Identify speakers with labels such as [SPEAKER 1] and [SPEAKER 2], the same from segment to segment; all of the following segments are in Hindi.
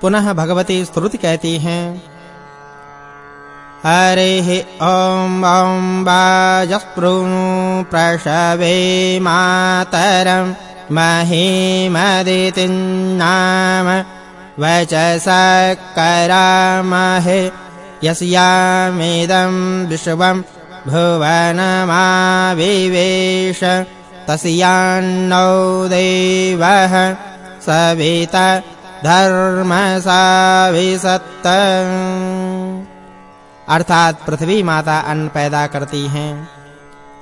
[SPEAKER 1] पुनः भगवती स्तुति कहती हैं। हरे ॐ ॐ वाजस्पृणु प्रशवे मातरं महीमदितिं नाम वचसकरामहे यस्यामिदं विश्वं भुवनमाविवेश तस्यान्नो देवः सविता धर्मसाविसत्त। अर्थात पृथ्वी माता अन्न पैदा करती हैं।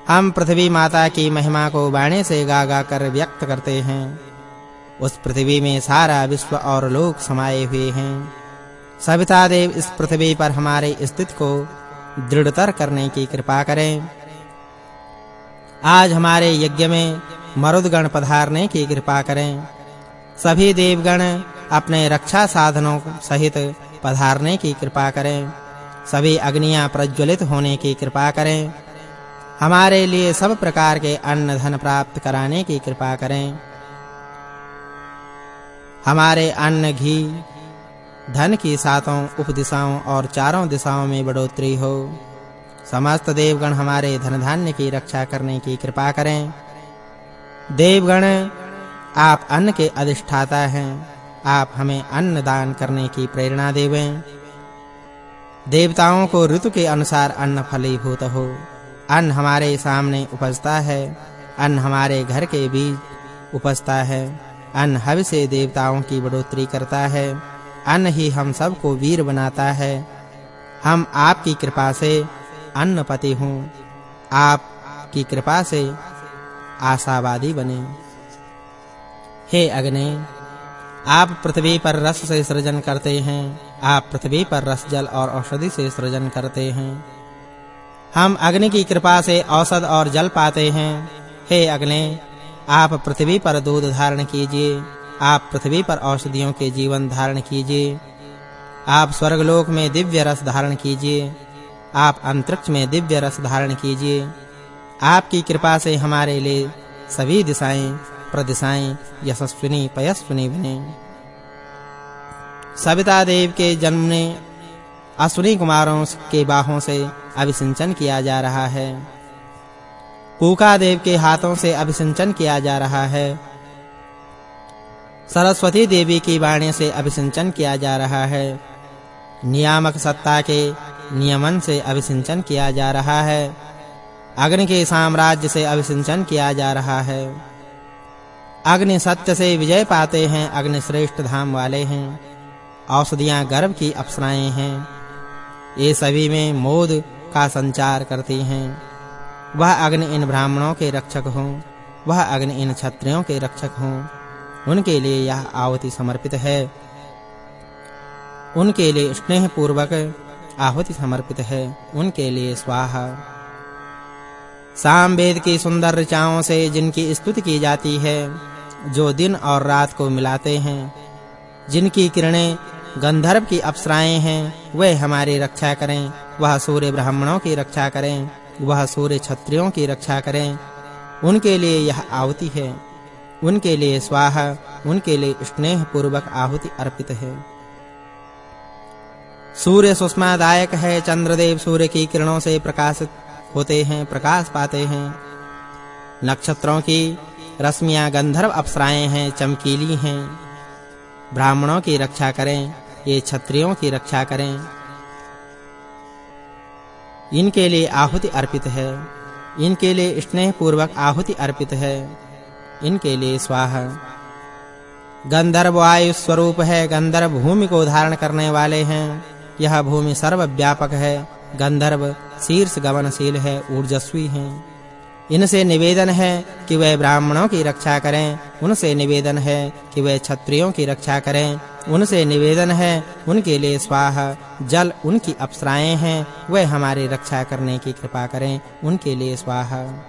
[SPEAKER 1] हम पृथ्वी माता की महिमा को बाणे से गा गा कर व्यक्त करते हैं। उस पृथ्वी में सारा विश्व और लोक समाये हुए हैं। सविता देव इस पृथ्वी पर हमारे स्थिति को दृढ़तर करने की कृपा करें। आज हमारे यज्ञ में मरुदगण पधारने की कृपा करें। सभी देवगण अपने रक्षा साधनों सहित पधारने की कृपा करें। सभी अग्नियाँ प्रज्वलित होने की कृपा करें। हमारे लिए सब प्रकार के अन्न धन प्राप्त कराने की कृपा करें। हमारे अन्न, घी, धन की सातों उपदिशाओं और चारों दिशाओं में बढ़ोतरी हो। समस्त देवगण हमारे धन धान्य की रक्षा करने की कृपा करें। देवगण, आप अन्न के अधिष्ठाता हैं। आप हमें अन्न दान करने की प्रेरणा देवें। देवताओं को ऋतु के अनुसार अन्न फलीभूत हो। अन्न हमारे सामने उपजता है। अन्न हमारे घर के बीच उपजता है। अन्न हव से देवताओं की बढ़ोतरी करता है। अन्न ही हम सबको वीर बनाता है। हम आपकी कृपा से अन्नपति हूँ। आप की कृपा से आशावादी बने। हे अग्नि आप पृथ्वी पर रस से सृजन करते हैं। आप पृथ्वी पर रस, जल और औषधि से सृजन करते हैं। हम अग्नि की कृपा से औषध और जल पाते हैं। हे अग्नि, आप पृथ्वी पर दूध धारण कीजिए। आप पृथ्वी पर औषधियों के जीवन धारण कीजिए। आप स्वर्गलोक में दिव्य रस धारण कीजिए। आप अंतरिक्ष में दिव्य रस धारण कीजिए। आपकी कृपा से हमारे लिए सभी दिशाएँ प्रदिशाएँ यशस्विनी पयस्विनी बने सविता देव के जन्म ने अश्विनी कुमारों के बाहों से अभिसिंचन किया जा रहा है। कूका देव के हाथों से अभिसिंचन किया जा रहा है। सरस्वती देवी की वाणी से अभिसिंचन किया जा रहा है। नियामक सत्ता के नियमन से अभिसिंचन किया जा रहा है। अग्नि के साम्राज्य से अभिसिंचन किया जा रहा है। अग्नि सत्य से विजय पाते हैं, अग्नि श्रेष्ठ धाम वाले हैं। औषधियाँ गर्भ की अप्सराएँ हैं। ये सभी में मोद का संचार करती हैं। वह अग्नि इन ब्राह्मणों के रक्षक हो, वह अग्नि इन क्षत्रियों के रक्षक हो। उनके लिए यह आहुति समर्पित है। उनके लिए स्नेह पूर्वक आहुति समर्पित है। उनके लिए स्वाहा। सामवेद की सुंदर ऋचाओं से जिनकी स्तुति की जाती है जो दिन और रात को मिलाते हैं। जिनकी किरणें गंधर्व की अप्सराएँ हैं, वे हमारी रक्षा करें। वह सूर्य ब्राह्मणों की रक्षा करें, वह सूर्य क्षत्रियों की रक्षा करें। उनके लिए यह आहुति है। उनके लिए स्वाहा, उनके लिए स्नेह पूर्वक आहुति अर्पित है। सूर्य सुषमादायक है, चंद्रदेव सूर्य की किरणों से प्रकाशित होते हैं, प्रकाश पाते हैं। नक्षत्रों की रश्मियाँ गंधर्व अप्सराएँ हैं, चमकीली हैं। ब्राह्मणों की रक्षा करें, ये क्षत्रियों की रक्षा करें। इनके लिए आहुति अर्पित है। इनके लिए स्नेह पूर्वक आहुति अर्पित है। इनके लिए स्वाहा। गंधर्व वायु स्वरूप है, गंधर्व भूमि को धारण करने वाले हैं। यह भूमि सर्वव्यापक है। गंधर्व शीर्ष गमनशील है, ऊर्जस्वी हैं। इनसे निवेदन है कि वे ब्राह्मणों की रक्षा करें, उनसे निवेदन है कि वे क्षत्रियों की रक्षा करें। उनसे निवेदन है, उनके लिए स्वाहा, जल उनकी अप्सराएँ हैं वे हमारी रक्षा करने की कृपा करें, उनके लिए स्वाहा।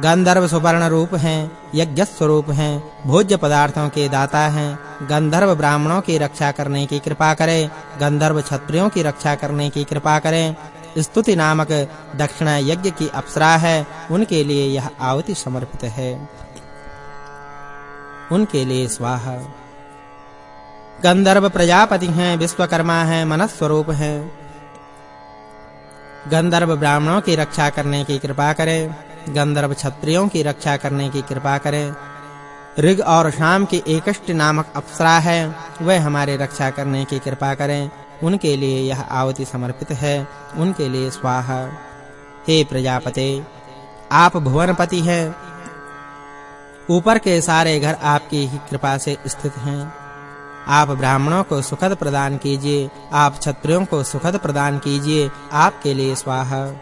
[SPEAKER 1] गंधर्व सुवर्ण रूप हैं, यज्ञ स्वरूप हैं, भोज्य पदार्थों के दाता हैं। गंधर्व ब्राह्मणों की रक्षा करने की कृपा करें, गंधर्व क्षत्रियों की रक्षा करने की कृपा करें स्तुति नामक दक्षिणा यज्ञ की अप्सरा है। उनके लिए यह आहुति समर्पित है। उनके लिए स्वाहा। गंधर्व प्रजापति हैं, विश्वकर्मा हैं मनस स्वरूप हैं। गंधर्व ब्राह्मणों की रक्षा करने की कृपा करें। गंधर्व क्षत्रियों की रक्षा करने की कृपा करें। ऋग और शाम की एकष्ट नामक अप्सरा है। वह हमारे रक्षा करने की कृपा करें। उनके लिए यह आहुति समर्पित है। उनके लिए स्वाहा। हे प्रजापते, आप भुवनपति हैं। ऊपर के सारे घर आपकी ही कृपा से स्थित हैं। आप ब्राह्मणों को सुखद प्रदान कीजिए, आप क्षत्रियों को सुखद प्रदान कीजिए, आपके लिए स्वाहा।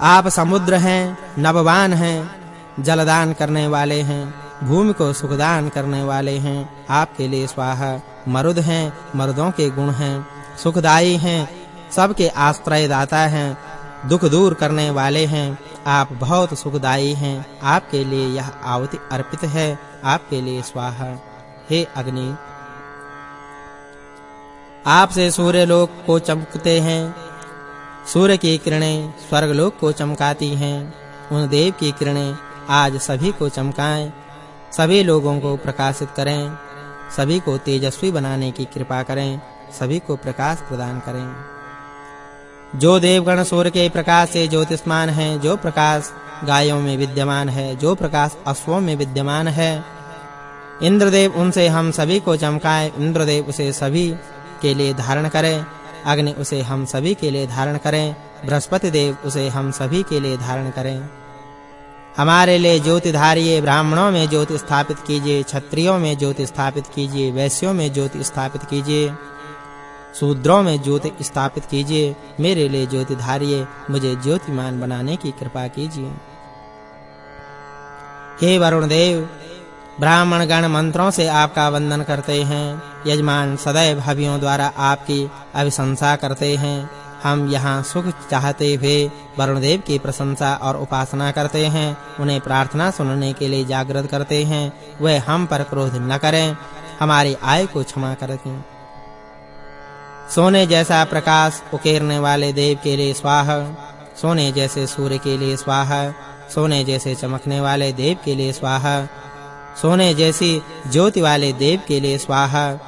[SPEAKER 1] आप समुद्र हैं नववान हैं, जलदान करने वाले हैं, भूमि को सुखदान करने वाले हैं, आपके लिए स्वाहा। मरुद हैं, मर्दों के गुण हैं सुखदाई हैं, सबके आश्रय दाता हैं, दुख दूर करने वाले हैं, आप बहुत सुखदाई हैं, आपके लिए यह आहुति अर्पित है, आपके लिए स्वाहा। हे अग्नि, आपसे सूर्य लोक को चमकते हैं, सूर्य की किरणें स्वर्ग लोक को चमकाती हैं, उन देव की किरणें आज सभी को चमकाएँ, सभी लोगों को प्रकाशित करें सभी को तेजस्वी बनाने की कृपा करें, सभी को प्रकाश प्रदान करें। जो देवगण सूर्य के प्रकाश से ज्योतिष्मान हैं, जो प्रकाश गायों में विद्यमान है, जो प्रकाश अश्वों में विद्यमान है, इंद्रदेव उनसे हम सभी को चमकाए, इंद्रदेव उसे सभी के लिए धारण करें, अग्नि उसे हम सभी के लिए धारण करें, बृहस्पति देव उसे हम सभी के लिए धारण करें। हमारे लिए ज्योति धारिये ब्राह्मणों में ज्योति स्थापित कीजिए, क्षत्रियों में ज्योति स्थापित कीजिए, वैश्यों में ज्योति स्थापित कीजिए, शूद्रों में ज्योति स्थापित कीजिए, मेरे लिए ज्योति धारिये मुझे ज्योतिमान बनाने की कृपा कीजिए। हे वरुण देव ब्राह्मण गण मंत्रों से आपका वंदन करते हैं, यजमान सदैव हवियों द्वारा आपकी अभिशंसा करते हैं। हम यहाँ सुख चाहते हुए वरुण देव की प्रशंसा और उपासना करते हैं, उन्हें प्रार्थना सुनने के लिए जागृत करते हैं, वे हम पर क्रोध न करें, हमारी आय को क्षमा करें सोने जैसा प्रकाश उकेरने वाले देव के लिए स्वाहा, सोने जैसे सूर्य के लिए स्वाहा, सोने जैसे चमकने वाले देव के लिए स्वाहा, सोने जैसी ज्योति वाले देव के लिए स्वाहा,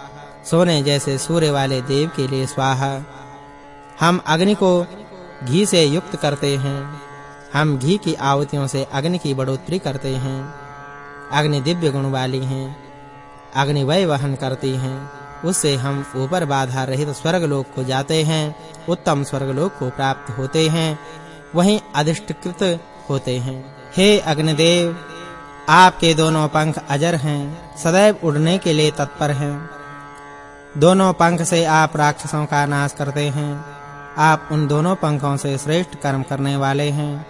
[SPEAKER 1] सोने जैसे सूर्य वाले देव के लिए स्वाहा। हम अग्नि को घी से युक्त करते हैं। हम घी की आहुतियों से अग्नि की बढ़ोतरी करते हैं। अग्नि दिव्य गुण वाली हैं। अग्नि वह वहन करती हैं। उससे हम ऊपर बाधा रहित स्वर्ग लोक को जाते हैं। उत्तम स्वर्ग लोक को प्राप्त होते हैं। वहीं अधिष्ठकृत होते हैं। हे अग्निदेव, आपके दोनों पंख अजर हैं। सदैव उड़ने के लिए तत्पर हैं। दोनों पंख से आप राक्षसों का नाश करते हैं। आप उन दोनों पंखों से श्रेष्ठ कर्म करने वाले हैं।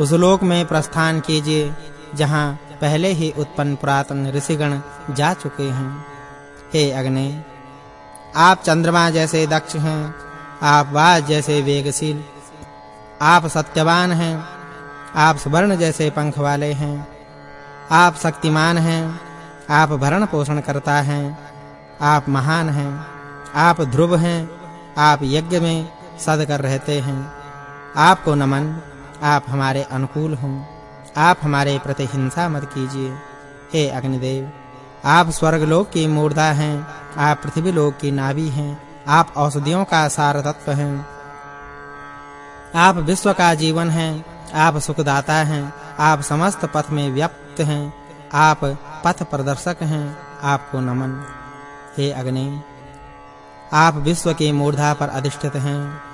[SPEAKER 1] उस लोक में प्रस्थान कीजिए, जहाँ पहले ही उत्पन्न पुरातन ऋषिगण जा चुके हैं। हे अग्नि, आप चंद्रमा जैसे दक्ष हैं, आप वाज जैसे वेगशील, आप सत्यवान हैं, आप स्वर्ण जैसे पंख वाले हैं, आप शक्तिमान हैं, आप भरण पोषण करता हैं, आप महान हैं, आप ध्रुव हैं, आप यज्ञ में सद कर रहते हैं। आपको नमन। आप हमारे अनुकूल हों। आप हमारे प्रति हिंसा मत कीजिए। हे अग्निदेव, आप स्वर्गलोक की मूर्धा हैं। आप पृथ्वी लोक की नाभि हैं। आप औषधियों का सार तत्व हैं। आप विश्व का जीवन हैं। आप सुखदाता हैं। आप समस्त पथ में व्याप्त हैं। आप पथ प्रदर्शक हैं। आपको नमन। हे अग्नि, आप विश्व के मूर्धा पर अधिष्ठित हैं।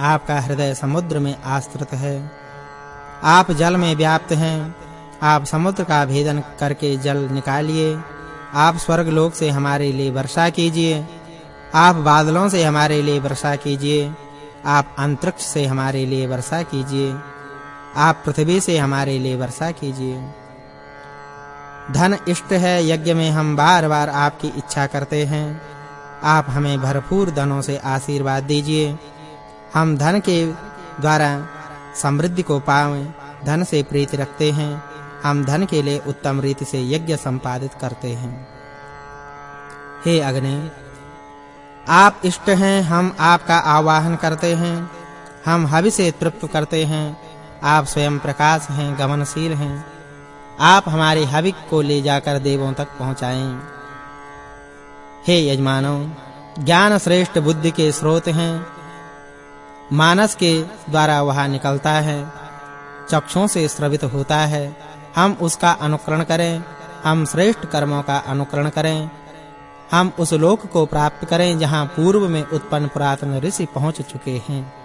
[SPEAKER 1] आपका हृदय समुद्र में आश्रित है। आप जल में व्याप्त हैं। आप समुद्र का भेदन करके जल निकालिए। आप स्वर्ग लोक से हमारे लिए वर्षा कीजिए। आप बादलों से हमारे लिए वर्षा कीजिए। आप अंतरिक्ष से हमारे लिए वर्षा कीजिए। आप पृथ्वी से हमारे लिए वर्षा कीजिए। धन इष्ट है, यज्ञ में हम बार-बार आपकी इच्छा करते हैं। आप हमें भरपूर धनों से आशीर्वाद दीजिए। हम धन के द्वारा समृद्धि को पाएँ, धन से प्रीति रखते हैं। हम धन के लिए उत्तम रीति से यज्ञ संपादित करते हैं। हे अग्नि, आप इष्ट हैं, हम आपका आवाहन करते हैं। हम हवि से तृप्त करते हैं। आप स्वयं प्रकाश हैं, गमनशील हैं। आप हमारे हवि को ले जाकर देवों तक पहुंचाएँ। हे यजमानों ज्ञान श्रेष्ठ बुद्धि के स्रोत हैं। मानस के द्वारा वह निकलता है। चक्षुओं से श्रवित होता है। हम उसका अनुकरण करें। हम श्रेष्ठ कर्मों का अनुकरण करें। हम उस लोक को प्राप्त करें जहाँ पूर्व में उत्पन्न पुरातन ऋषि पहुँच चुके हैं।